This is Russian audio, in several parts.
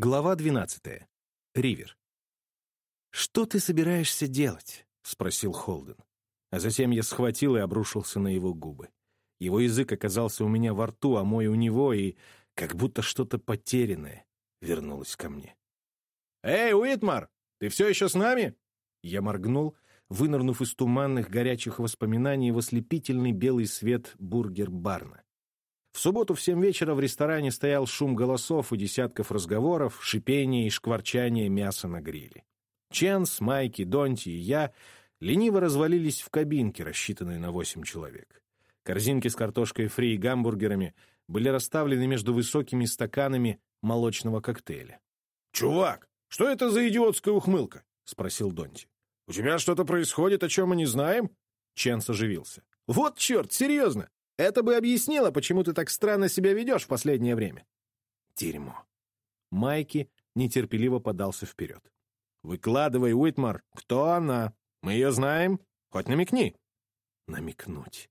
Глава 12. Ривер. «Что ты собираешься делать?» — спросил Холден. А затем я схватил и обрушился на его губы. Его язык оказался у меня во рту, а мой у него, и как будто что-то потерянное вернулось ко мне. «Эй, Уитмар, ты все еще с нами?» Я моргнул, вынырнув из туманных горячих воспоминаний в ослепительный белый свет бургер-барна. В субботу в семь вечера в ресторане стоял шум голосов и десятков разговоров, шипение и шкварчание мяса на гриле. Ченс, Майки, Донти и я лениво развалились в кабинке, рассчитанной на восемь человек. Корзинки с картошкой фри и гамбургерами были расставлены между высокими стаканами молочного коктейля. «Чувак, что это за идиотская ухмылка?» — спросил Донти. «У тебя что-то происходит, о чем мы не знаем?» Ченс оживился. «Вот черт, серьезно! Это бы объяснило, почему ты так странно себя ведешь в последнее время. Дерьмо. Майки нетерпеливо подался вперед. «Выкладывай, Уитмар, кто она? Мы ее знаем? Хоть намекни». Намекнуть.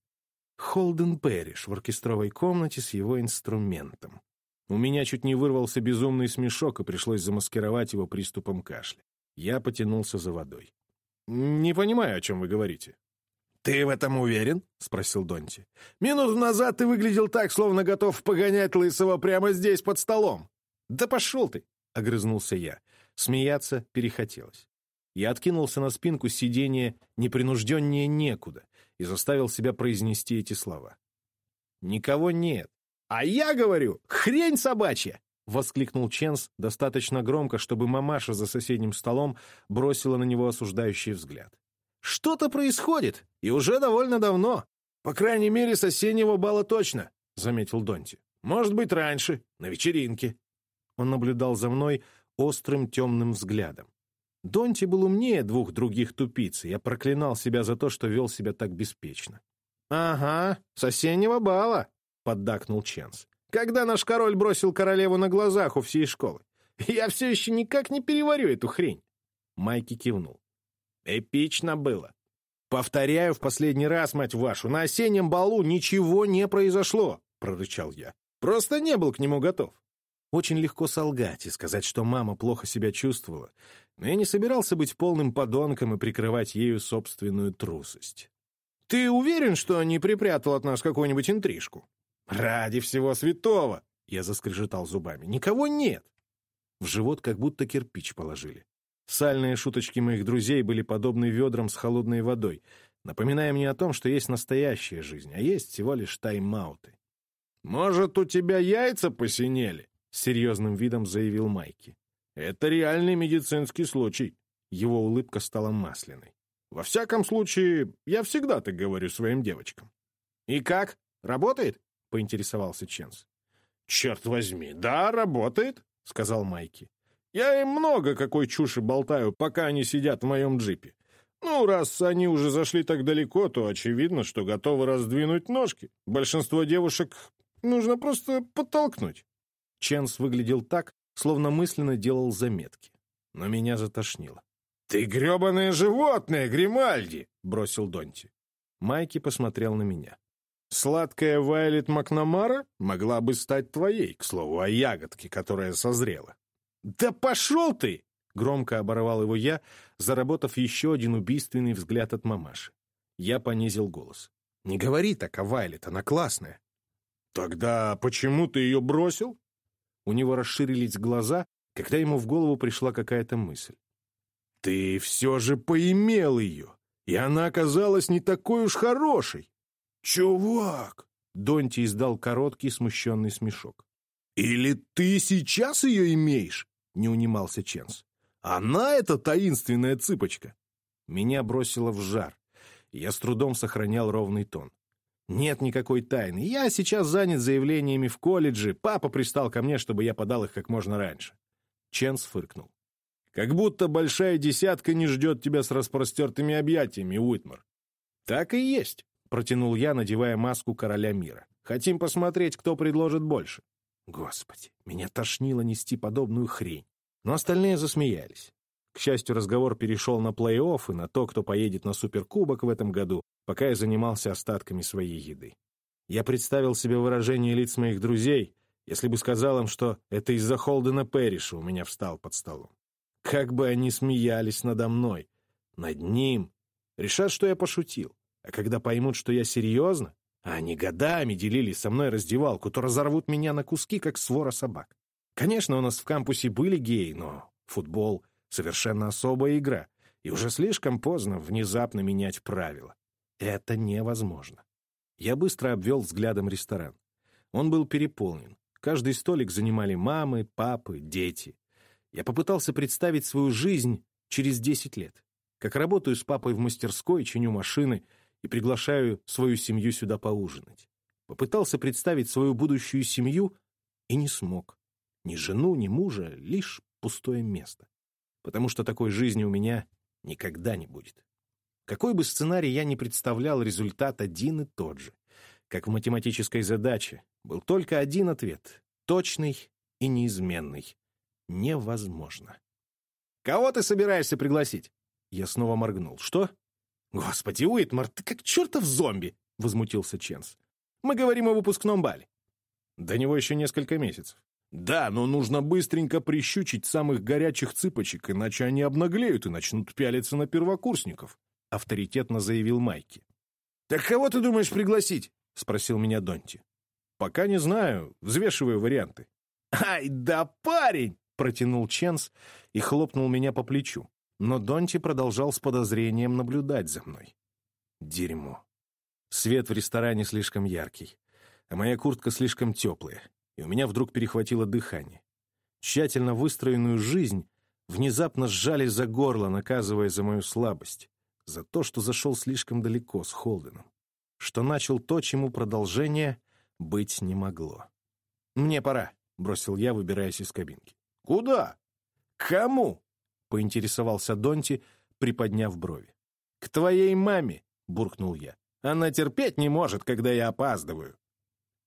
Холден Пэриш в оркестровой комнате с его инструментом. У меня чуть не вырвался безумный смешок, и пришлось замаскировать его приступом кашля. Я потянулся за водой. «Не понимаю, о чем вы говорите». «Ты в этом уверен?» — спросил Донти. «Минуту назад ты выглядел так, словно готов погонять Лысого прямо здесь, под столом». «Да пошел ты!» — огрызнулся я. Смеяться перехотелось. Я откинулся на спинку сиденья непринужденнее некуда и заставил себя произнести эти слова. «Никого нет». «А я говорю, хрень собачья!» — воскликнул Ченс достаточно громко, чтобы мамаша за соседним столом бросила на него осуждающий взгляд. Что-то происходит, и уже довольно давно. По крайней мере, с осеннего бала точно, — заметил Донти. Может быть, раньше, на вечеринке. Он наблюдал за мной острым темным взглядом. Донти был умнее двух других тупиц, и я проклинал себя за то, что вел себя так беспечно. «Ага, с осеннего бала», — поддакнул Ченс. «Когда наш король бросил королеву на глазах у всей школы. Я все еще никак не переварю эту хрень». Майки кивнул. Эпично было. «Повторяю в последний раз, мать вашу, на осеннем балу ничего не произошло», — прорычал я. «Просто не был к нему готов». Очень легко солгать и сказать, что мама плохо себя чувствовала, но я не собирался быть полным подонком и прикрывать ею собственную трусость. «Ты уверен, что не припрятал от нас какую-нибудь интрижку?» «Ради всего святого!» — я заскрежетал зубами. «Никого нет!» В живот как будто кирпич положили. Сальные шуточки моих друзей были подобны ведрам с холодной водой, напоминая мне о том, что есть настоящая жизнь, а есть всего лишь тайм-ауты. «Может, у тебя яйца посинели?» — с серьезным видом заявил Майки. «Это реальный медицинский случай». Его улыбка стала масляной. «Во всяком случае, я всегда так говорю своим девочкам». «И как? Работает?» — поинтересовался Ченс. «Черт возьми, да, работает», — сказал Майки. Я им много какой чуши болтаю, пока они сидят в моем джипе. Ну, раз они уже зашли так далеко, то очевидно, что готовы раздвинуть ножки. Большинство девушек нужно просто подтолкнуть. Ченс выглядел так, словно мысленно делал заметки. Но меня затошнило. «Ты гребаное животное, Гримальди!» — бросил Донти. Майки посмотрел на меня. «Сладкая Вайлет Макнамара могла бы стать твоей, к слову, о ягодке, которая созрела. «Да пошел ты!» — громко оборвал его я, заработав еще один убийственный взгляд от мамаши. Я понизил голос. «Не говори так о Вайлет, она классная». «Тогда почему ты ее бросил?» У него расширились глаза, когда ему в голову пришла какая-то мысль. «Ты все же поимел ее, и она оказалась не такой уж хорошей!» «Чувак!» — Донти издал короткий смущенный смешок. «Или ты сейчас ее имеешь?» не унимался Ченс. «Она эта таинственная цыпочка!» Меня бросило в жар. Я с трудом сохранял ровный тон. «Нет никакой тайны. Я сейчас занят заявлениями в колледже. Папа пристал ко мне, чтобы я подал их как можно раньше». Ченс фыркнул. «Как будто большая десятка не ждет тебя с распростертыми объятиями, Уитмар». «Так и есть», — протянул я, надевая маску короля мира. «Хотим посмотреть, кто предложит больше». Господи, меня тошнило нести подобную хрень. Но остальные засмеялись. К счастью, разговор перешел на плей-офф и на то, кто поедет на Суперкубок в этом году, пока я занимался остатками своей еды. Я представил себе выражение лиц моих друзей если бы сказал им, что это из-за Холдена Перриша у меня встал под столом. Как бы они смеялись надо мной, над ним. Решат, что я пошутил. А когда поймут, что я серьезно, а они годами делили со мной раздевалку, то разорвут меня на куски, как свора собак. Конечно, у нас в кампусе были геи, но футбол — совершенно особая игра, и уже слишком поздно внезапно менять правила. Это невозможно. Я быстро обвел взглядом ресторан. Он был переполнен. Каждый столик занимали мамы, папы, дети. Я попытался представить свою жизнь через 10 лет. Как работаю с папой в мастерской, чиню машины и приглашаю свою семью сюда поужинать. Попытался представить свою будущую семью и не смог. Ни жену, ни мужа, лишь пустое место. Потому что такой жизни у меня никогда не будет. Какой бы сценарий я ни представлял, результат один и тот же. Как в математической задаче, был только один ответ — точный и неизменный. Невозможно. «Кого ты собираешься пригласить?» Я снова моргнул. «Что?» «Господи, Уитмар, ты как чертов зомби!» — возмутился Ченс. «Мы говорим о выпускном бале». «До него еще несколько месяцев». «Да, но нужно быстренько прищучить самых горячих цыпочек, иначе они обнаглеют и начнут пялиться на первокурсников», — авторитетно заявил Майки. «Так кого ты думаешь пригласить?» — спросил меня Донти. «Пока не знаю. Взвешиваю варианты». «Ай да парень!» — протянул Ченс и хлопнул меня по плечу. Но Донти продолжал с подозрением наблюдать за мной. Дерьмо. Свет в ресторане слишком яркий, а моя куртка слишком теплая и у меня вдруг перехватило дыхание. Тщательно выстроенную жизнь внезапно сжали за горло, наказывая за мою слабость, за то, что зашел слишком далеко с Холденом, что начал то, чему продолжение быть не могло. «Мне пора», — бросил я, выбираясь из кабинки. «Куда? Кому?» — поинтересовался Донти, приподняв брови. «К твоей маме», — буркнул я. «Она терпеть не может, когда я опаздываю».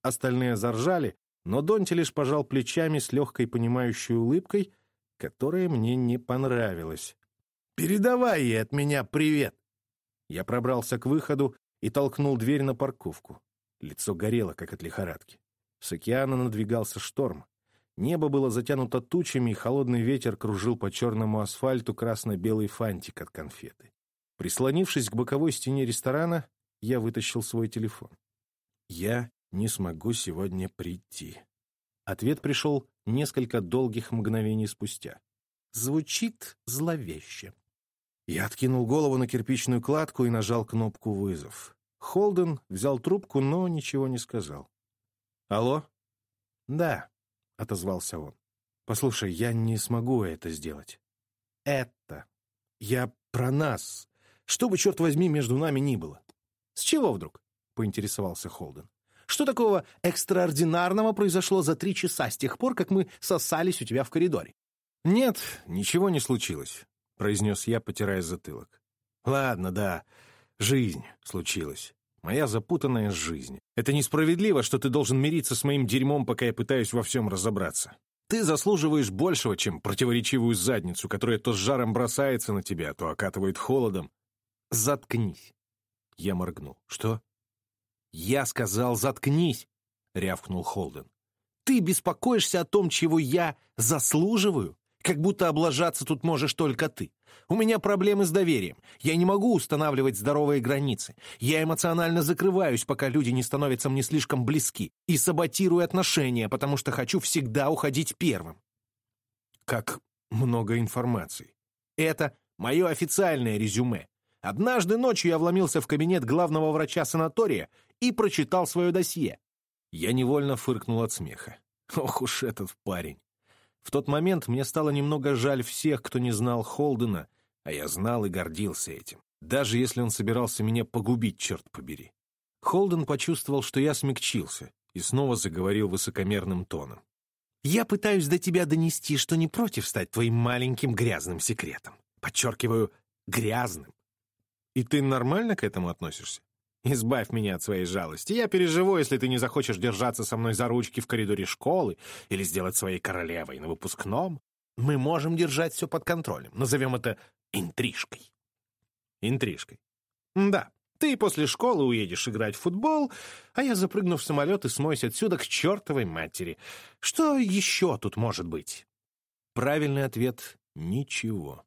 Остальные заржали, но Донти лишь пожал плечами с легкой понимающей улыбкой, которая мне не понравилась. «Передавай ей от меня привет!» Я пробрался к выходу и толкнул дверь на парковку. Лицо горело, как от лихорадки. С океана надвигался шторм. Небо было затянуто тучами, и холодный ветер кружил по черному асфальту красно-белый фантик от конфеты. Прислонившись к боковой стене ресторана, я вытащил свой телефон. Я не смогу сегодня прийти. Ответ пришел несколько долгих мгновений спустя. Звучит зловеще. Я откинул голову на кирпичную кладку и нажал кнопку «Вызов». Холден взял трубку, но ничего не сказал. «Алло?» «Да», — отозвался он. «Послушай, я не смогу это сделать». «Это. Я про нас. Что бы, черт возьми, между нами ни было». «С чего вдруг?» — поинтересовался Холден. Что такого экстраординарного произошло за три часа с тех пор, как мы сосались у тебя в коридоре? «Нет, ничего не случилось», — произнес я, потирая затылок. «Ладно, да, жизнь случилась. Моя запутанная жизнь. Это несправедливо, что ты должен мириться с моим дерьмом, пока я пытаюсь во всем разобраться. Ты заслуживаешь большего, чем противоречивую задницу, которая то с жаром бросается на тебя, то окатывает холодом. Заткнись. Я моргнул. Что? «Я сказал, заткнись!» — рявкнул Холден. «Ты беспокоишься о том, чего я заслуживаю? Как будто облажаться тут можешь только ты. У меня проблемы с доверием. Я не могу устанавливать здоровые границы. Я эмоционально закрываюсь, пока люди не становятся мне слишком близки, и саботирую отношения, потому что хочу всегда уходить первым». Как много информации. Это мое официальное резюме. Однажды ночью я вломился в кабинет главного врача санатория и прочитал свое досье. Я невольно фыркнул от смеха. Ох уж этот парень. В тот момент мне стало немного жаль всех, кто не знал Холдена, а я знал и гордился этим, даже если он собирался меня погубить, черт побери. Холден почувствовал, что я смягчился, и снова заговорил высокомерным тоном. «Я пытаюсь до тебя донести, что не против стать твоим маленьким грязным секретом. Подчеркиваю, грязным. И ты нормально к этому относишься? Избавь меня от своей жалости. Я переживу, если ты не захочешь держаться со мной за ручки в коридоре школы или сделать своей королевой на выпускном. Мы можем держать все под контролем. Назовем это интрижкой. Интрижкой. Да, Ты после школы уедешь играть в футбол, а я запрыгну в самолет и смоюсь отсюда к чертовой матери. Что еще тут может быть?» Правильный ответ — ничего.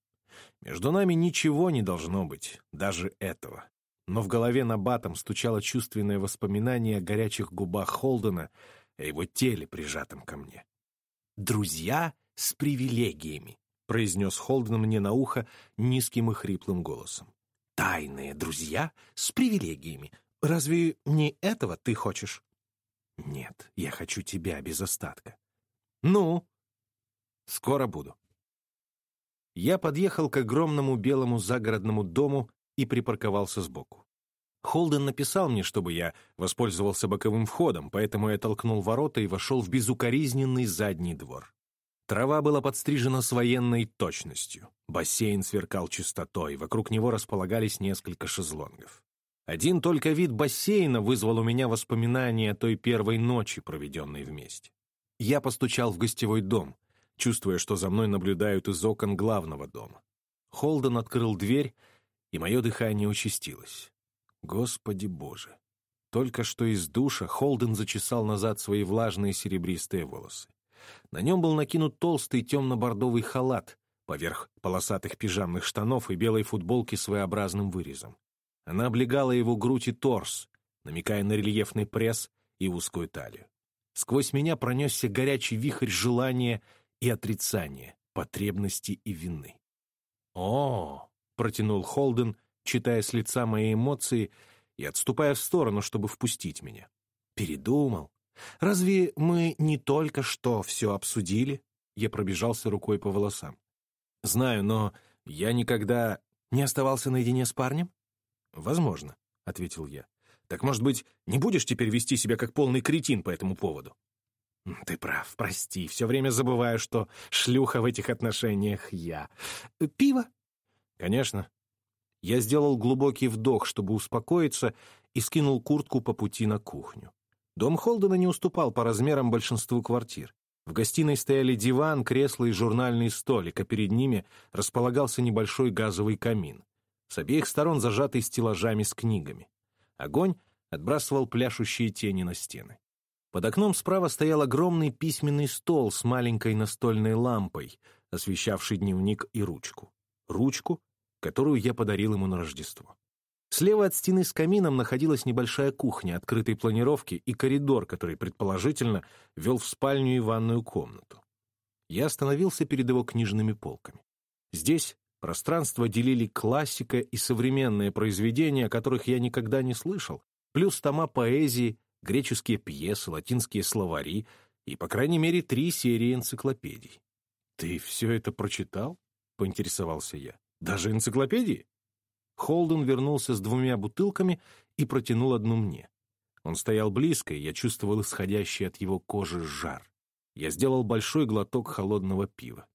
Между нами ничего не должно быть, даже этого. Но в голове на батом стучало чувственное воспоминание о горячих губах Холдена, о его теле, прижатом ко мне. «Друзья с привилегиями», — произнес Холден мне на ухо низким и хриплым голосом. «Тайные друзья с привилегиями. Разве не этого ты хочешь?» «Нет, я хочу тебя без остатка». «Ну?» «Скоро буду». Я подъехал к огромному белому загородному дому и припарковался сбоку. Холден написал мне, чтобы я воспользовался боковым входом, поэтому я толкнул ворота и вошел в безукоризненный задний двор. Трава была подстрижена с военной точностью. Бассейн сверкал чистотой, вокруг него располагались несколько шезлонгов. Один только вид бассейна вызвал у меня воспоминания о той первой ночи, проведенной вместе. Я постучал в гостевой дом, чувствуя, что за мной наблюдают из окон главного дома. Холден открыл дверь, и мое дыхание участилось. Господи Боже! Только что из душа Холден зачесал назад свои влажные серебристые волосы. На нем был накинут толстый темно-бордовый халат поверх полосатых пижамных штанов и белой футболки с своеобразным вырезом. Она облегала его грудь и торс, намекая на рельефный пресс и узкую талию. Сквозь меня пронесся горячий вихрь желания и отрицания, потребности и вины. «О!» — протянул Холден, читая с лица мои эмоции и отступая в сторону, чтобы впустить меня. «Передумал. Разве мы не только что все обсудили?» Я пробежался рукой по волосам. «Знаю, но я никогда не оставался наедине с парнем?» «Возможно», — ответил я. «Так, может быть, не будешь теперь вести себя как полный кретин по этому поводу?» «Ты прав, прости, все время забываю, что шлюха в этих отношениях я. Пиво?» «Конечно». Я сделал глубокий вдох, чтобы успокоиться, и скинул куртку по пути на кухню. Дом Холдена не уступал по размерам большинству квартир. В гостиной стояли диван, кресло и журнальный столик, а перед ними располагался небольшой газовый камин. С обеих сторон зажатый стеллажами с книгами. Огонь отбрасывал пляшущие тени на стены. Под окном справа стоял огромный письменный стол с маленькой настольной лампой, освещавший дневник и ручку. Ручку, которую я подарил ему на Рождество. Слева от стены с камином находилась небольшая кухня открытой планировки и коридор, который, предположительно, вел в спальню и ванную комнату. Я остановился перед его книжными полками. Здесь пространство делили классика и современные произведения, о которых я никогда не слышал, плюс тома поэзии греческие пьесы, латинские словари и, по крайней мере, три серии энциклопедий. «Ты все это прочитал?» — поинтересовался я. «Даже энциклопедии?» Холден вернулся с двумя бутылками и протянул одну мне. Он стоял близко, и я чувствовал исходящий от его кожи жар. Я сделал большой глоток холодного пива.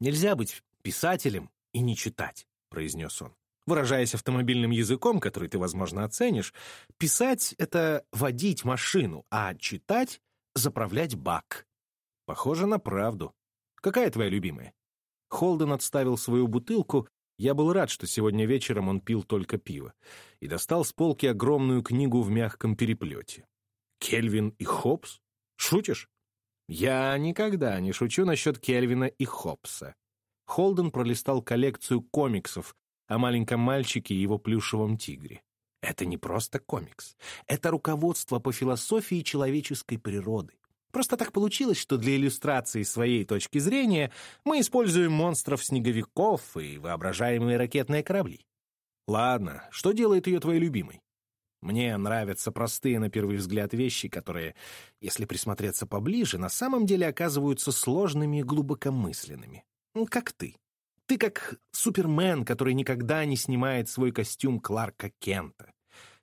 «Нельзя быть писателем и не читать», — произнес он. Выражаясь автомобильным языком, который ты, возможно, оценишь, писать — это водить машину, а читать — заправлять бак. Похоже на правду. Какая твоя любимая? Холден отставил свою бутылку. Я был рад, что сегодня вечером он пил только пиво. И достал с полки огромную книгу в мягком переплете. «Кельвин и Хоббс? Шутишь?» «Я никогда не шучу насчет Кельвина и Хоббса». Холден пролистал коллекцию комиксов, о маленьком мальчике и его плюшевом тигре. Это не просто комикс. Это руководство по философии человеческой природы. Просто так получилось, что для иллюстрации своей точки зрения мы используем монстров-снеговиков и воображаемые ракетные корабли. Ладно, что делает ее твоей любимой? Мне нравятся простые на первый взгляд вещи, которые, если присмотреться поближе, на самом деле оказываются сложными и глубокомысленными. Как ты. Ты как Супермен, который никогда не снимает свой костюм Кларка Кента.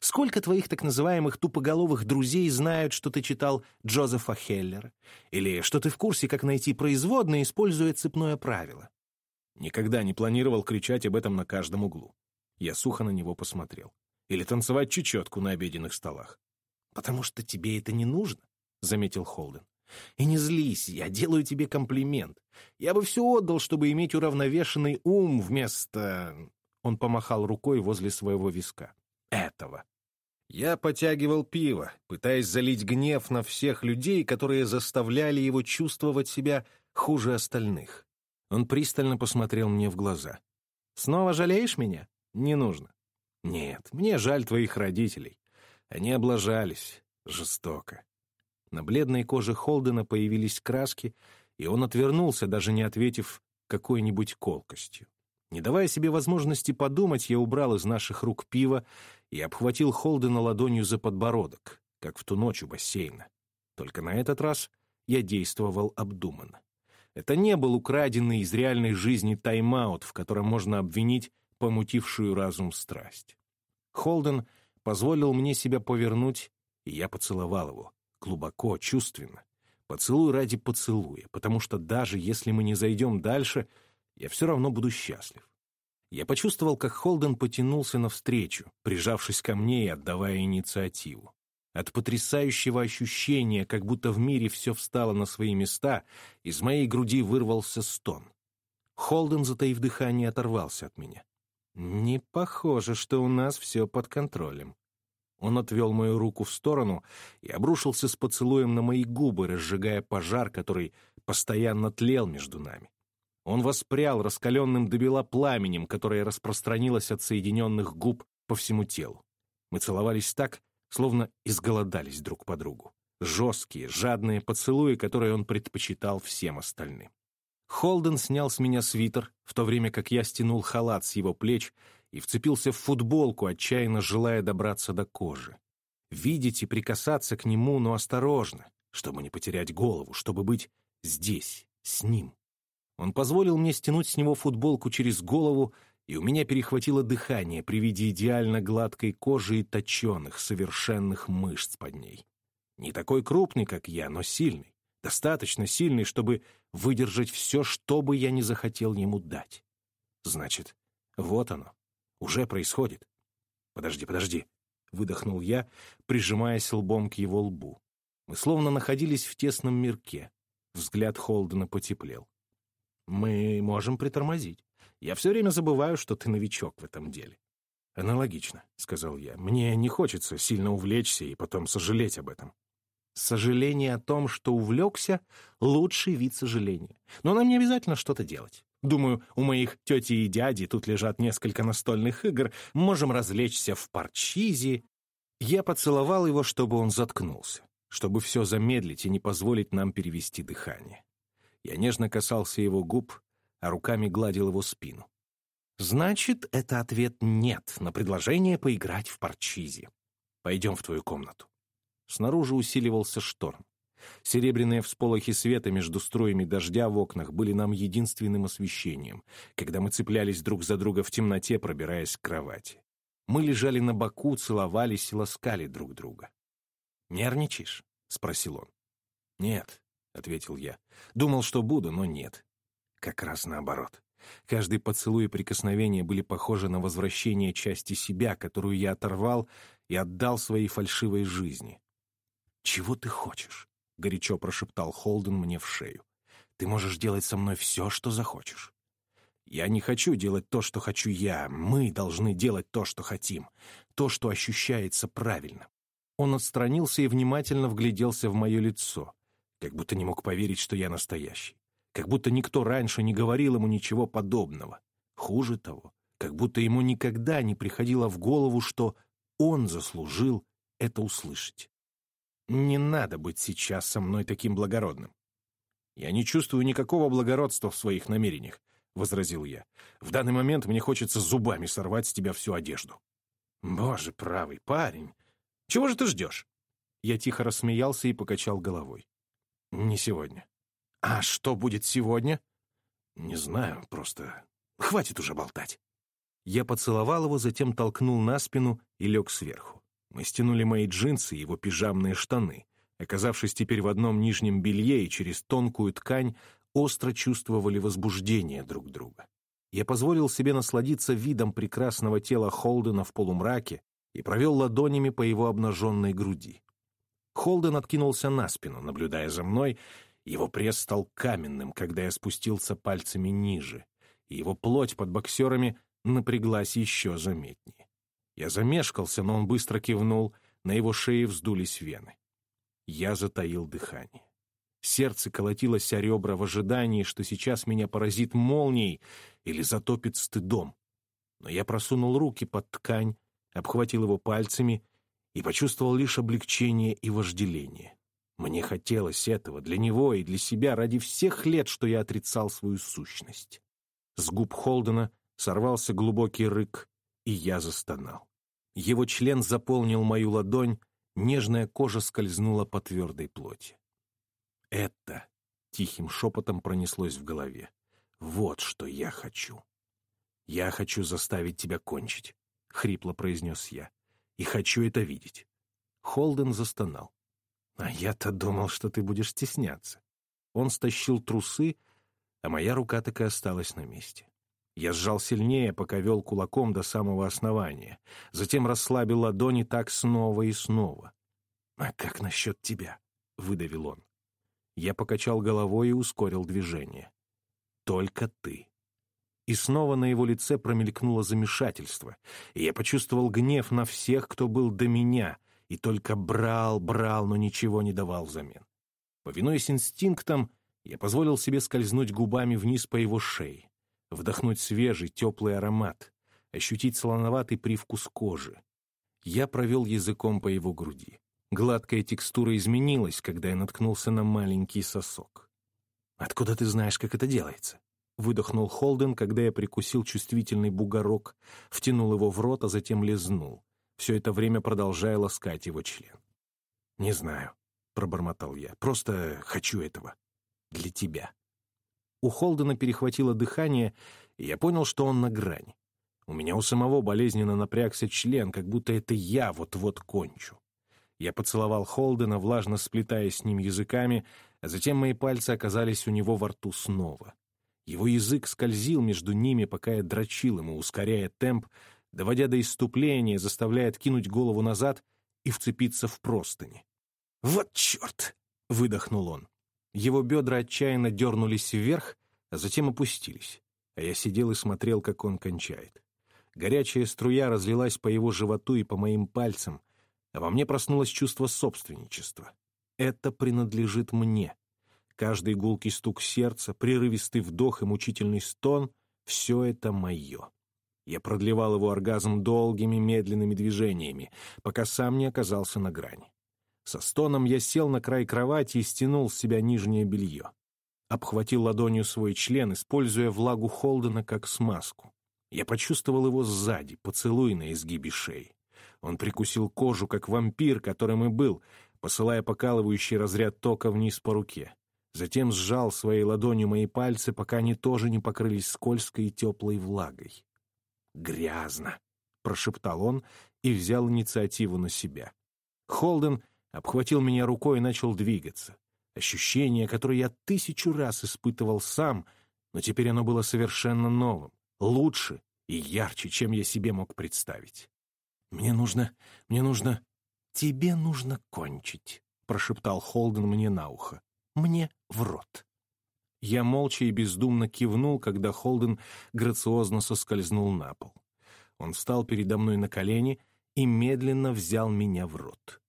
Сколько твоих так называемых тупоголовых друзей знают, что ты читал Джозефа Хеллера? Или что ты в курсе, как найти производные, используя цепное правило? Никогда не планировал кричать об этом на каждом углу. Я сухо на него посмотрел. Или танцевать чечетку на обеденных столах. «Потому что тебе это не нужно», — заметил Холден. И не злись, я делаю тебе комплимент. Я бы все отдал, чтобы иметь уравновешенный ум вместо...» Он помахал рукой возле своего виска. этого. Я потягивал пиво, пытаясь залить гнев на всех людей, которые заставляли его чувствовать себя хуже остальных. Он пристально посмотрел мне в глаза. «Снова жалеешь меня? Не нужно». «Нет, мне жаль твоих родителей. Они облажались. Жестоко». На бледной коже Холдена появились краски, и он отвернулся, даже не ответив какой-нибудь колкостью. Не давая себе возможности подумать, я убрал из наших рук пиво и обхватил Холдена ладонью за подбородок, как в ту ночь у бассейна. Только на этот раз я действовал обдуманно. Это не был украденный из реальной жизни тайм-аут, в котором можно обвинить помутившую разум страсть. Холден позволил мне себя повернуть, и я поцеловал его, глубоко, чувственно. Поцелуй ради поцелуя, потому что даже если мы не зайдем дальше, я все равно буду счастлив. Я почувствовал, как Холден потянулся навстречу, прижавшись ко мне и отдавая инициативу. От потрясающего ощущения, как будто в мире все встало на свои места, из моей груди вырвался стон. Холден, затаив дыхание, оторвался от меня. «Не похоже, что у нас все под контролем». Он отвел мою руку в сторону и обрушился с поцелуем на мои губы, разжигая пожар, который постоянно тлел между нами. Он воспрял раскаленным до бела пламенем, которое распространилось от соединенных губ по всему телу. Мы целовались так, словно изголодались друг по другу. Жесткие, жадные поцелуи, которые он предпочитал всем остальным. Холден снял с меня свитер, в то время как я стянул халат с его плеч и вцепился в футболку, отчаянно желая добраться до кожи. Видеть и прикасаться к нему, но осторожно, чтобы не потерять голову, чтобы быть здесь, с ним. Он позволил мне стянуть с него футболку через голову, и у меня перехватило дыхание при виде идеально гладкой кожи и точеных, совершенных мышц под ней. Не такой крупный, как я, но сильный. Достаточно сильный, чтобы выдержать все, что бы я не захотел ему дать. Значит, вот оно. Уже происходит. Подожди, подожди. Выдохнул я, прижимаясь лбом к его лбу. Мы словно находились в тесном мирке. Взгляд Холдена потеплел. Мы можем притормозить. Я все время забываю, что ты новичок в этом деле. «Аналогично», — сказал я. «Мне не хочется сильно увлечься и потом сожалеть об этом». Сожаление о том, что увлекся — лучший вид сожаления. Но нам не обязательно что-то делать. Думаю, у моих тети и дяди тут лежат несколько настольных игр, можем развлечься в парчизе. Я поцеловал его, чтобы он заткнулся, чтобы все замедлить и не позволить нам перевести дыхание. Я нежно касался его губ, а руками гладил его спину. «Значит, это ответ «нет» на предложение поиграть в парчизе. Пойдем в твою комнату». Снаружи усиливался шторм. Серебряные всполохи света между струями дождя в окнах были нам единственным освещением, когда мы цеплялись друг за друга в темноте, пробираясь к кровати. Мы лежали на боку, целовались и ласкали друг друга. «Нервничаешь?» — спросил он. «Нет», — ответил я. «Думал, что буду, но нет. Как раз наоборот. Каждый поцелуй и прикосновение были похожи на возвращение части себя, которую я оторвал и отдал своей фальшивой жизни. «Чего ты хочешь?» — горячо прошептал Холден мне в шею. «Ты можешь делать со мной все, что захочешь». «Я не хочу делать то, что хочу я. Мы должны делать то, что хотим. То, что ощущается правильно». Он отстранился и внимательно вгляделся в мое лицо как будто не мог поверить, что я настоящий, как будто никто раньше не говорил ему ничего подобного. Хуже того, как будто ему никогда не приходило в голову, что он заслужил это услышать. Не надо быть сейчас со мной таким благородным. Я не чувствую никакого благородства в своих намерениях, — возразил я. «В данный момент мне хочется зубами сорвать с тебя всю одежду». «Боже, правый парень! Чего же ты ждешь?» Я тихо рассмеялся и покачал головой. Не сегодня. А что будет сегодня? Не знаю, просто... Хватит уже болтать. Я поцеловал его, затем толкнул на спину и лег сверху. Мы стянули мои джинсы и его пижамные штаны. Оказавшись теперь в одном нижнем белье и через тонкую ткань, остро чувствовали возбуждение друг друга. Я позволил себе насладиться видом прекрасного тела Холдена в полумраке и провел ладонями по его обнаженной груди. Холден откинулся на спину, наблюдая за мной. Его пресс стал каменным, когда я спустился пальцами ниже, и его плоть под боксерами напряглась еще заметнее. Я замешкался, но он быстро кивнул, на его шее вздулись вены. Я затаил дыхание. Сердце колотилось о ребра в ожидании, что сейчас меня поразит молнией или затопит стыдом. Но я просунул руки под ткань, обхватил его пальцами и почувствовал лишь облегчение и вожделение. Мне хотелось этого для него и для себя ради всех лет, что я отрицал свою сущность. С губ Холдена сорвался глубокий рык, и я застонал. Его член заполнил мою ладонь, нежная кожа скользнула по твердой плоти. «Это...» — тихим шепотом пронеслось в голове. «Вот что я хочу. Я хочу заставить тебя кончить», — хрипло произнес я. «И хочу это видеть». Холден застонал. «А я-то думал, что ты будешь стесняться». Он стащил трусы, а моя рука так и осталась на месте. Я сжал сильнее, пока вел кулаком до самого основания. Затем расслабил ладони так снова и снова. «А как насчет тебя?» — выдавил он. Я покачал головой и ускорил движение. «Только ты». И снова на его лице промелькнуло замешательство, и я почувствовал гнев на всех, кто был до меня, и только брал, брал, но ничего не давал взамен. Повинуясь инстинктам, я позволил себе скользнуть губами вниз по его шее вдохнуть свежий, теплый аромат, ощутить солоноватый привкус кожи. Я провел языком по его груди. Гладкая текстура изменилась, когда я наткнулся на маленький сосок. «Откуда ты знаешь, как это делается?» Выдохнул Холден, когда я прикусил чувствительный бугорок, втянул его в рот, а затем лизнул, все это время продолжая ласкать его член. «Не знаю», — пробормотал я, — «просто хочу этого. Для тебя». У Холдена перехватило дыхание, и я понял, что он на грани. У меня у самого болезненно напрягся член, как будто это я вот-вот кончу. Я поцеловал Холдена, влажно сплетая с ним языками, а затем мои пальцы оказались у него во рту снова. Его язык скользил между ними, пока я дрочил ему, ускоряя темп, доводя до иступления, заставляя откинуть голову назад и вцепиться в простыни. «Вот черт!» — выдохнул он. Его бедра отчаянно дернулись вверх, а затем опустились, а я сидел и смотрел, как он кончает. Горячая струя разлилась по его животу и по моим пальцам, а во мне проснулось чувство собственничества. Это принадлежит мне. Каждый гулкий стук сердца, прерывистый вдох и мучительный стон — все это мое. Я продлевал его оргазм долгими медленными движениями, пока сам не оказался на грани. Со стоном я сел на край кровати и стянул с себя нижнее белье. Обхватил ладонью свой член, используя влагу Холдена как смазку. Я почувствовал его сзади, поцелуй на изгибе шеи. Он прикусил кожу, как вампир, которым и был, посылая покалывающий разряд тока вниз по руке. Затем сжал своей ладонью мои пальцы, пока они тоже не покрылись скользкой и теплой влагой. «Грязно», — прошептал он и взял инициативу на себя. Холден обхватил меня рукой и начал двигаться. Ощущение, которое я тысячу раз испытывал сам, но теперь оно было совершенно новым, лучше и ярче, чем я себе мог представить. «Мне нужно... мне нужно... тебе нужно кончить», — прошептал Холден мне на ухо. «Мне в рот». Я молча и бездумно кивнул, когда Холден грациозно соскользнул на пол. Он встал передо мной на колени и медленно взял меня в рот.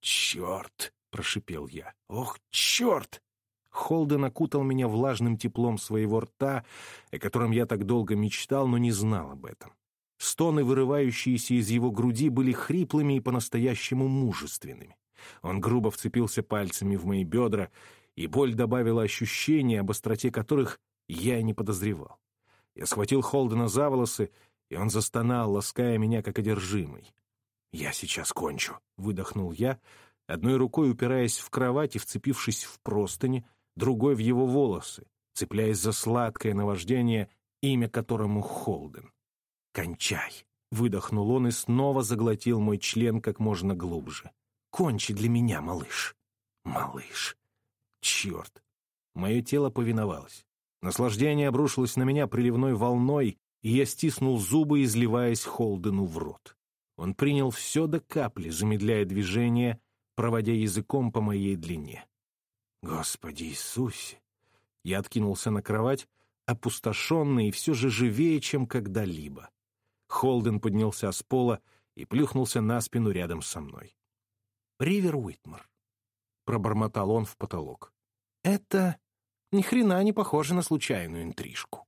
«Черт!» — прошипел я. «Ох, черт!» Холден окутал меня влажным теплом своего рта, о котором я так долго мечтал, но не знал об этом. Стоны, вырывающиеся из его груди, были хриплыми и по-настоящему мужественными. Он грубо вцепился пальцами в мои бедра, и боль добавила ощущения, об остроте которых я и не подозревал. Я схватил Холдена за волосы, и он застонал, лаская меня как одержимый. «Я сейчас кончу», — выдохнул я, одной рукой упираясь в кровать и вцепившись в простыни, другой в его волосы, цепляясь за сладкое наваждение, имя которому Холден. «Кончай», — выдохнул он и снова заглотил мой член как можно глубже. «Кончи для меня, малыш». «Малыш». Черт. Мое тело повиновалось. Наслаждение обрушилось на меня приливной волной, и я стиснул зубы, изливаясь Холдену в рот. Он принял все до капли, замедляя движение, проводя языком по моей длине. Господи Иисусе! Я откинулся на кровать, опустошенный и все же живее, чем когда-либо. Холден поднялся с пола и плюхнулся на спину рядом со мной. «Ривер Уитмар», — пробормотал он в потолок. «Это ни хрена не похоже на случайную интрижку».